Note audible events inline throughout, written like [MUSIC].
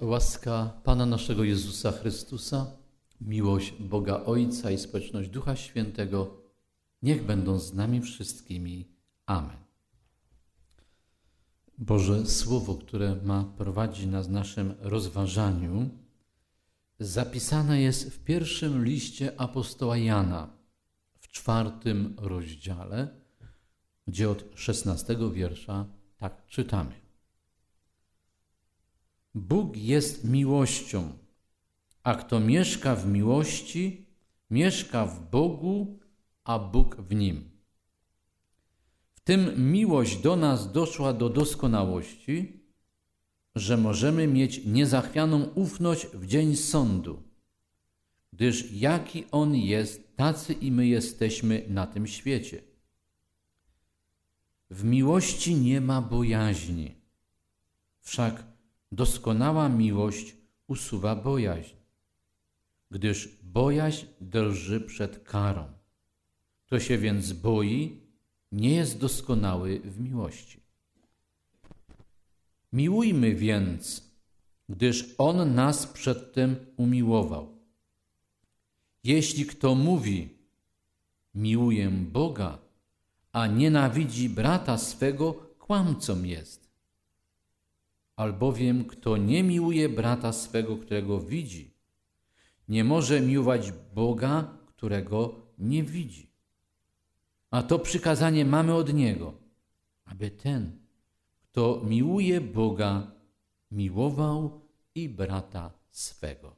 Łaska Pana naszego Jezusa Chrystusa, miłość Boga Ojca i społeczność Ducha Świętego niech będą z nami wszystkimi. Amen. Boże Słowo, które ma prowadzić nas w naszym rozważaniu, zapisane jest w pierwszym liście apostoła Jana, w czwartym rozdziale, gdzie od szesnastego wiersza tak czytamy. Bóg jest miłością, a kto mieszka w miłości, mieszka w Bogu, a Bóg w nim. W tym miłość do nas doszła do doskonałości, że możemy mieć niezachwianą ufność w dzień sądu, gdyż jaki On jest, tacy i my jesteśmy na tym świecie. W miłości nie ma bojaźni, wszak Doskonała miłość usuwa bojaźń, gdyż bojaźń drży przed karą. Kto się więc boi, nie jest doskonały w miłości. Miłujmy więc, gdyż On nas przedtem umiłował. Jeśli kto mówi, miłuję Boga, a nienawidzi brata swego, kłamcą jest albowiem kto nie miłuje brata swego, którego widzi, nie może miłować Boga, którego nie widzi. A to przykazanie mamy od Niego, aby ten, kto miłuje Boga, miłował i brata swego.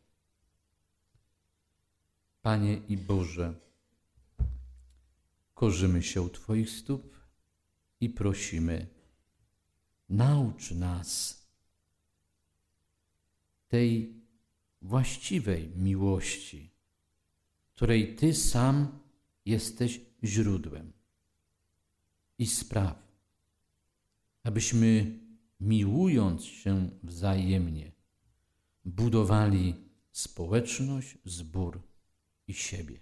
Panie i Boże, korzymy się u Twoich stóp i prosimy, naucz nas tej właściwej miłości, której Ty sam jesteś źródłem. I spraw, abyśmy miłując się wzajemnie, budowali społeczność, zbór i siebie.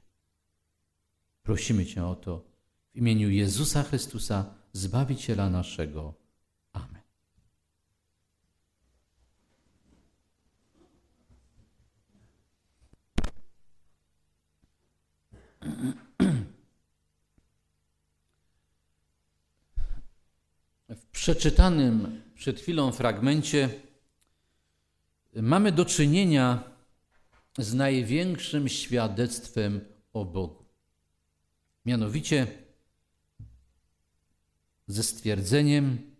Prosimy Cię o to w imieniu Jezusa Chrystusa, Zbawiciela naszego. W przeczytanym przed chwilą fragmencie mamy do czynienia z największym świadectwem o Bogu. Mianowicie ze stwierdzeniem: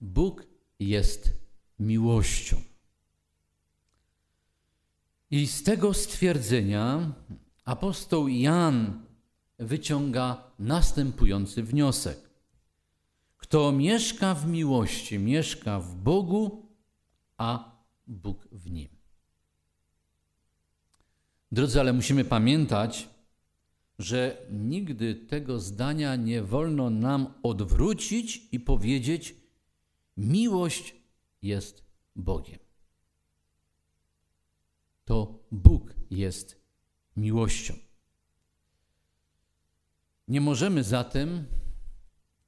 Bóg jest miłością. I z tego stwierdzenia apostoł Jan wyciąga następujący wniosek. Kto mieszka w miłości, mieszka w Bogu, a Bóg w nim. Drodzy, ale musimy pamiętać, że nigdy tego zdania nie wolno nam odwrócić i powiedzieć: Miłość jest Bogiem. To Bóg jest miłością. Nie możemy zatem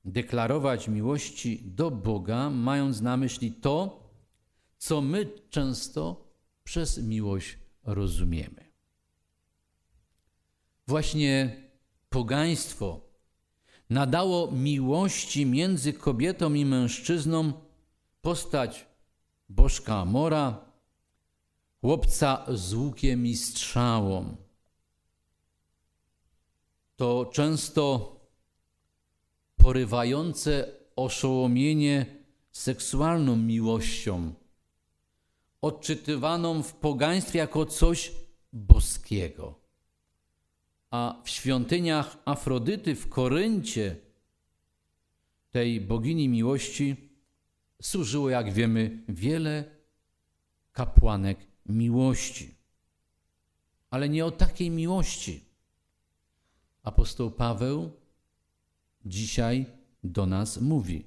deklarować miłości do Boga, mając na myśli to, co my często przez miłość rozumiemy. Właśnie pogaństwo nadało miłości między kobietą i mężczyzną postać bożka Amora, chłopca z łukiem i strzałą, to często porywające oszołomienie seksualną miłością, odczytywaną w pogaństwie jako coś boskiego. A w świątyniach Afrodyty w Koryncie, tej bogini miłości, służyło, jak wiemy, wiele kapłanek miłości. Ale nie o takiej miłości apostoł Paweł dzisiaj do nas mówi.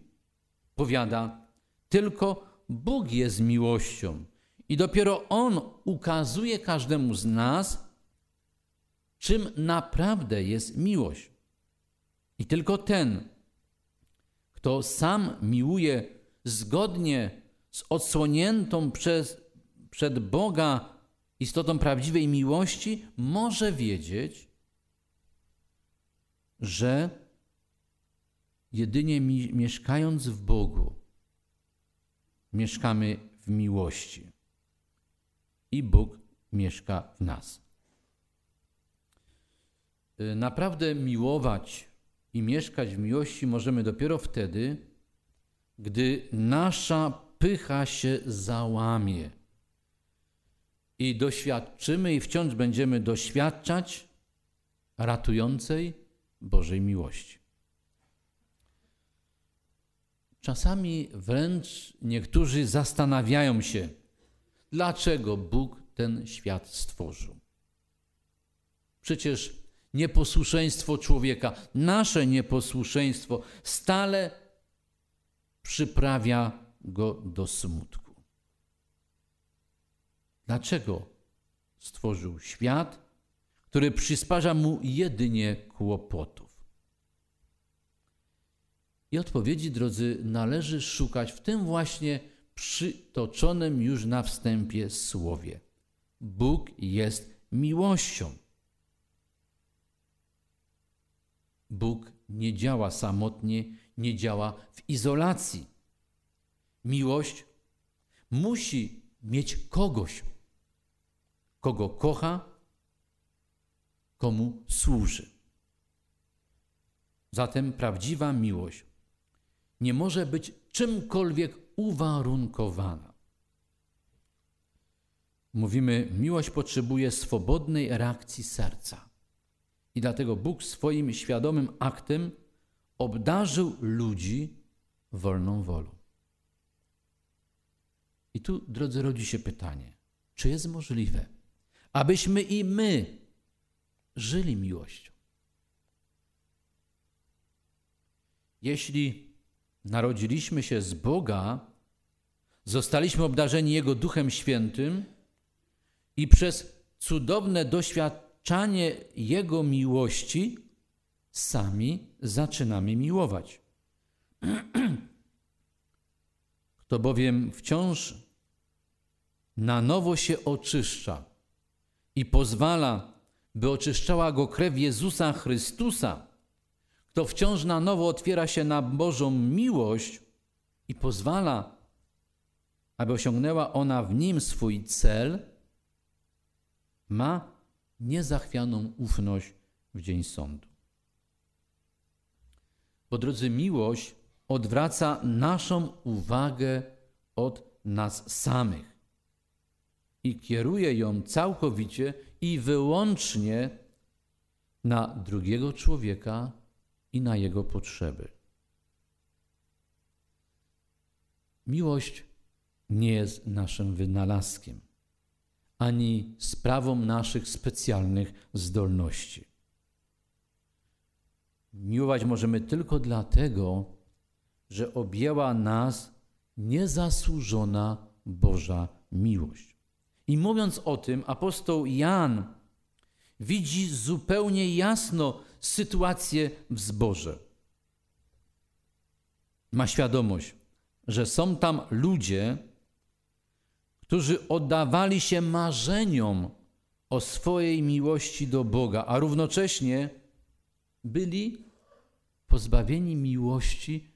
Powiada, tylko Bóg jest miłością i dopiero On ukazuje każdemu z nas, czym naprawdę jest miłość. I tylko ten, kto sam miłuje zgodnie z odsłoniętą przez, przed Boga istotą prawdziwej miłości, może wiedzieć, że jedynie mi, mieszkając w Bogu, mieszkamy w miłości i Bóg mieszka w nas. Y, naprawdę miłować i mieszkać w miłości możemy dopiero wtedy, gdy nasza pycha się załamie i doświadczymy i wciąż będziemy doświadczać ratującej Bożej miłości. Czasami wręcz niektórzy zastanawiają się, dlaczego Bóg ten świat stworzył. Przecież nieposłuszeństwo człowieka, nasze nieposłuszeństwo stale przyprawia go do smutku. Dlaczego stworzył świat, który przysparza mu jedynie kłopotów? I odpowiedzi, drodzy, należy szukać w tym właśnie przytoczonym już na wstępie słowie. Bóg jest miłością. Bóg nie działa samotnie, nie działa w izolacji. Miłość musi mieć kogoś, kogo kocha, komu służy. Zatem prawdziwa miłość nie może być czymkolwiek uwarunkowana. Mówimy, miłość potrzebuje swobodnej reakcji serca. I dlatego Bóg swoim świadomym aktem obdarzył ludzi wolną wolą. I tu, drodzy, rodzi się pytanie, czy jest możliwe, abyśmy i my żyli miłością? Jeśli narodziliśmy się z Boga, zostaliśmy obdarzeni Jego Duchem Świętym i przez cudowne doświadczanie Jego miłości sami zaczynamy miłować. [CLEARS THROAT] Kto bowiem wciąż na nowo się oczyszcza i pozwala, by oczyszczała go krew Jezusa Chrystusa, kto wciąż na nowo otwiera się na Bożą miłość i pozwala, aby osiągnęła ona w nim swój cel, ma niezachwianą ufność w dzień sądu. Bo drodzy, miłość odwraca naszą uwagę od nas samych i kieruje ją całkowicie i wyłącznie na drugiego człowieka i na jego potrzeby. Miłość nie jest naszym wynalazkiem, ani sprawą naszych specjalnych zdolności. Miłować możemy tylko dlatego, że objęła nas niezasłużona Boża miłość. I mówiąc o tym, apostoł Jan widzi zupełnie jasno sytuację w zborze. Ma świadomość, że są tam ludzie, którzy oddawali się marzeniom o swojej miłości do Boga, a równocześnie byli pozbawieni miłości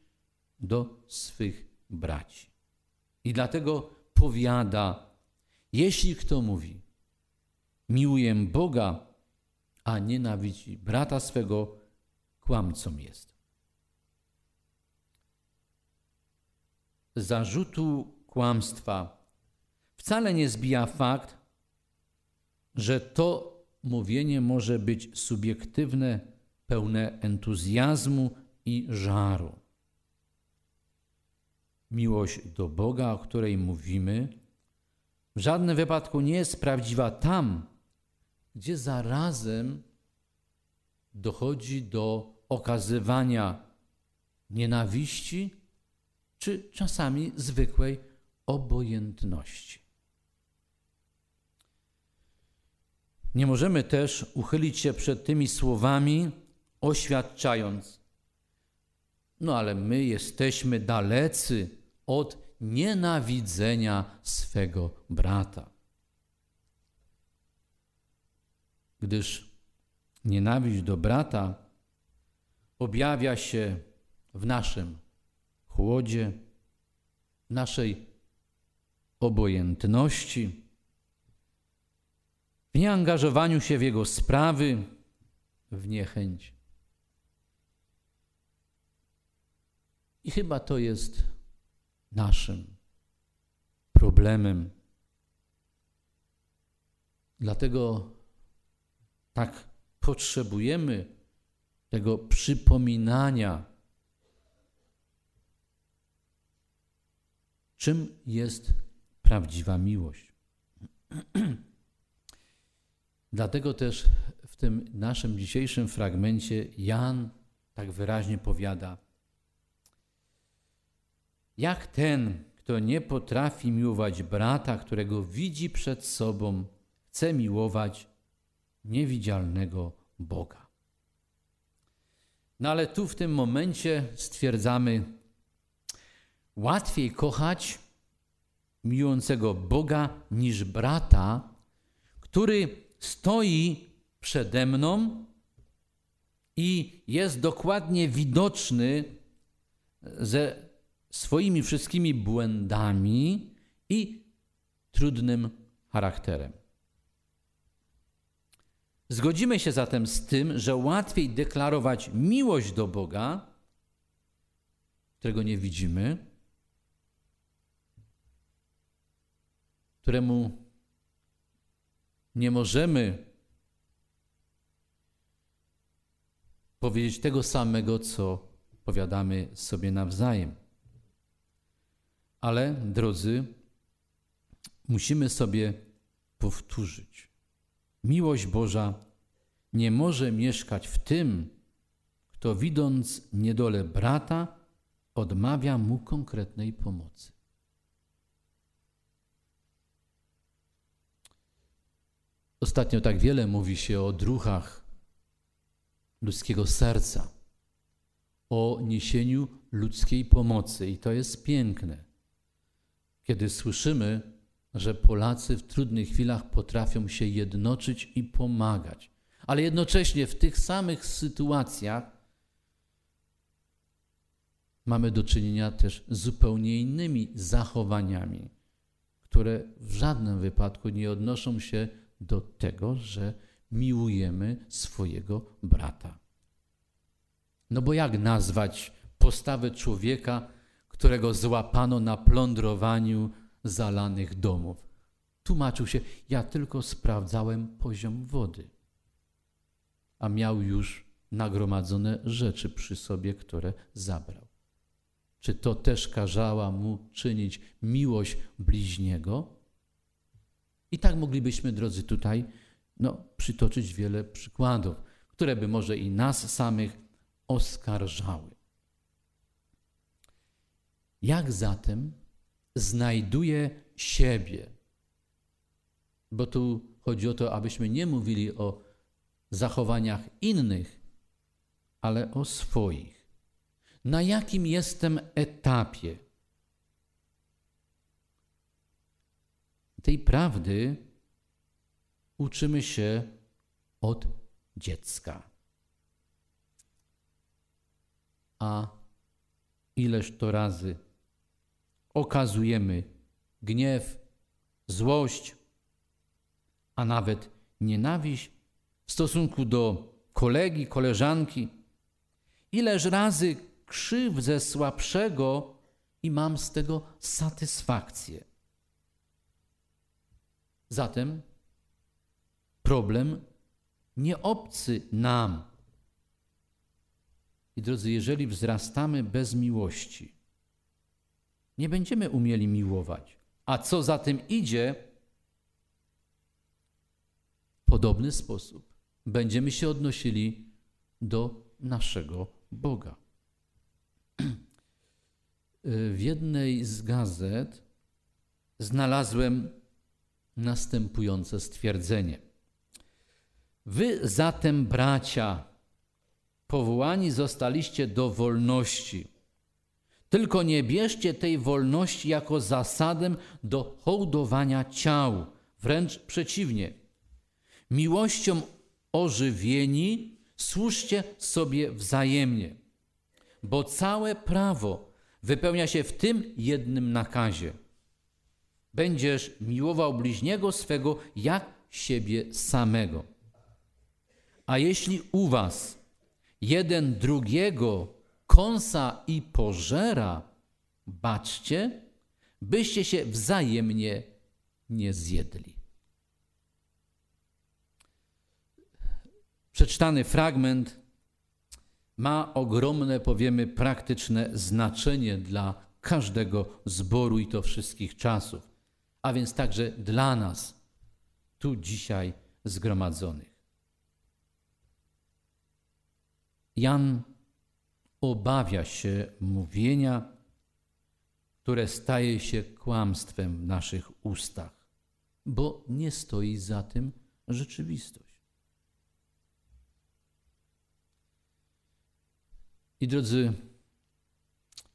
do swych braci. I dlatego powiada, jeśli kto mówi, miłuję Boga, a nienawidzi brata swego, kłamcą jest. Zarzutu kłamstwa wcale nie zbija fakt, że to mówienie może być subiektywne, pełne entuzjazmu i żaru. Miłość do Boga, o której mówimy, w żadnym wypadku nie jest prawdziwa tam, gdzie zarazem dochodzi do okazywania nienawiści czy czasami zwykłej obojętności. Nie możemy też uchylić się przed tymi słowami, oświadczając: No, ale my jesteśmy dalecy od nienawidzenia swego brata. Gdyż nienawiść do brata objawia się w naszym chłodzie, w naszej obojętności, w nieangażowaniu się w jego sprawy, w niechęć. I chyba to jest naszym problemem. Dlatego tak potrzebujemy tego przypominania, czym jest prawdziwa miłość. [CLEARS THROAT] Dlatego też w tym naszym dzisiejszym fragmencie Jan tak wyraźnie powiada: Jak ten, kto nie potrafi miłować brata, którego widzi przed sobą, chce miłować niewidzialnego Boga. No ale tu w tym momencie stwierdzamy, łatwiej kochać miłującego Boga niż brata, który stoi przede mną i jest dokładnie widoczny ze swoimi wszystkimi błędami i trudnym charakterem. Zgodzimy się zatem z tym, że łatwiej deklarować miłość do Boga, którego nie widzimy, któremu nie możemy powiedzieć tego samego, co powiadamy sobie nawzajem. Ale, drodzy, musimy sobie powtórzyć. Miłość Boża nie może mieszkać w tym, kto widząc niedolę brata, odmawia mu konkretnej pomocy. Ostatnio tak wiele mówi się o druchach ludzkiego serca, o niesieniu ludzkiej pomocy, i to jest piękne, kiedy słyszymy, że Polacy w trudnych chwilach potrafią się jednoczyć i pomagać, ale jednocześnie w tych samych sytuacjach mamy do czynienia też z zupełnie innymi zachowaniami, które w żadnym wypadku nie odnoszą się do tego, że miłujemy swojego brata. No bo jak nazwać postawę człowieka, którego złapano na plądrowaniu zalanych domów? Tłumaczył się, ja tylko sprawdzałem poziom wody, a miał już nagromadzone rzeczy przy sobie, które zabrał. Czy to też kazała mu czynić miłość bliźniego? I tak moglibyśmy, drodzy, tutaj no, przytoczyć wiele przykładów, które by może i nas samych oskarżały. Jak zatem znajduje siebie? Bo tu chodzi o to, abyśmy nie mówili o zachowaniach innych, ale o swoich. Na jakim jestem etapie? Tej prawdy uczymy się od dziecka. A ileż to razy okazujemy gniew, złość, a nawet nienawiść w stosunku do kolegi, koleżanki. Ileż razy krzywdzę słabszego i mam z tego satysfakcję. Zatem problem nie obcy nam. I drodzy, jeżeli wzrastamy bez miłości, nie będziemy umieli miłować. A co za tym idzie, w podobny sposób będziemy się odnosili do naszego Boga. [CLEARS THROAT] W jednej z gazet znalazłem następujące stwierdzenie. Wy zatem, bracia, powołani zostaliście do wolności. Tylko nie bierzcie tej wolności jako zasadę do hołdowania ciał, wręcz przeciwnie. Miłością ożywieni służcie sobie wzajemnie, bo całe prawo wypełnia się w tym jednym nakazie. Będziesz miłował bliźniego swego jak siebie samego. A jeśli u was jeden drugiego kąsa i pożera, baczcie, byście się wzajemnie nie zjedli. Przeczytany fragment ma ogromne, powiemy, praktyczne znaczenie dla każdego zboru i to wszystkich czasów, a więc także dla nas, tu dzisiaj zgromadzonych. Jan obawia się mówienia, które staje się kłamstwem w naszych ustach, bo nie stoi za tym rzeczywistość. I drodzy,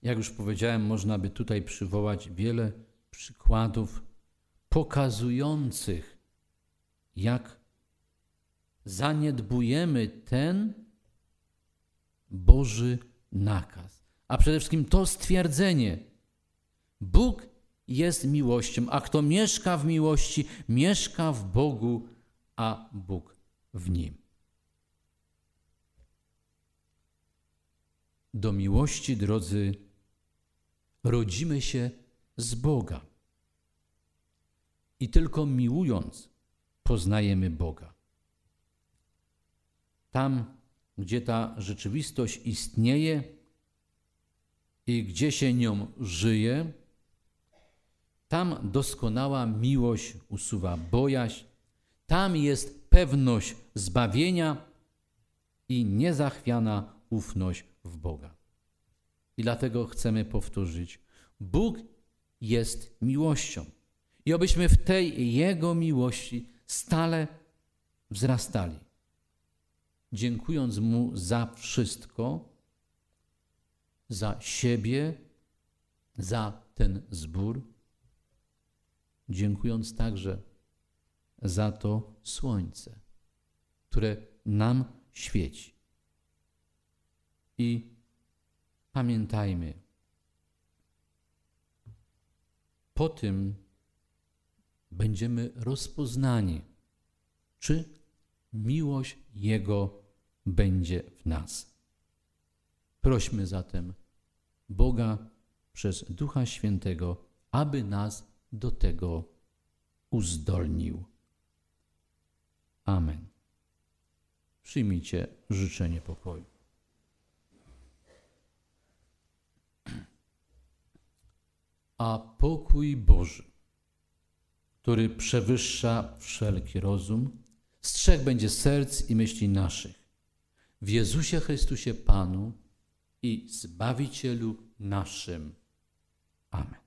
jak już powiedziałem, można by tutaj przywołać wiele przykładów pokazujących, jak zaniedbujemy ten Boży nakaz. A przede wszystkim to stwierdzenie: Bóg jest miłością, a kto mieszka w miłości, mieszka w Bogu, a Bóg w nim. Do miłości, drodzy, rodzimy się z Boga. I tylko miłując poznajemy Boga. Tam, gdzie ta rzeczywistość istnieje i gdzie się nią żyje, tam doskonała miłość usuwa bojaźń, tam jest pewność zbawienia i niezachwiana ufność w Boga. I dlatego chcemy powtórzyć: Bóg jest miłością. I obyśmy w tej Jego miłości stale wzrastali, dziękując Mu za wszystko, za siebie, za ten zbór, dziękując także za to słońce, które nam świeci. I pamiętajmy, po tym będziemy rozpoznani, czy miłość Jego będzie w nas. Prośmy zatem Boga przez Ducha Świętego, aby nas do tego uzdolnił. Amen. Przyjmijcie życzenie pokoju. A pokój Boży, który przewyższa wszelki rozum, strzeg będzie serc i myśli naszych. W Jezusie Chrystusie Panu i Zbawicielu naszym. Amen.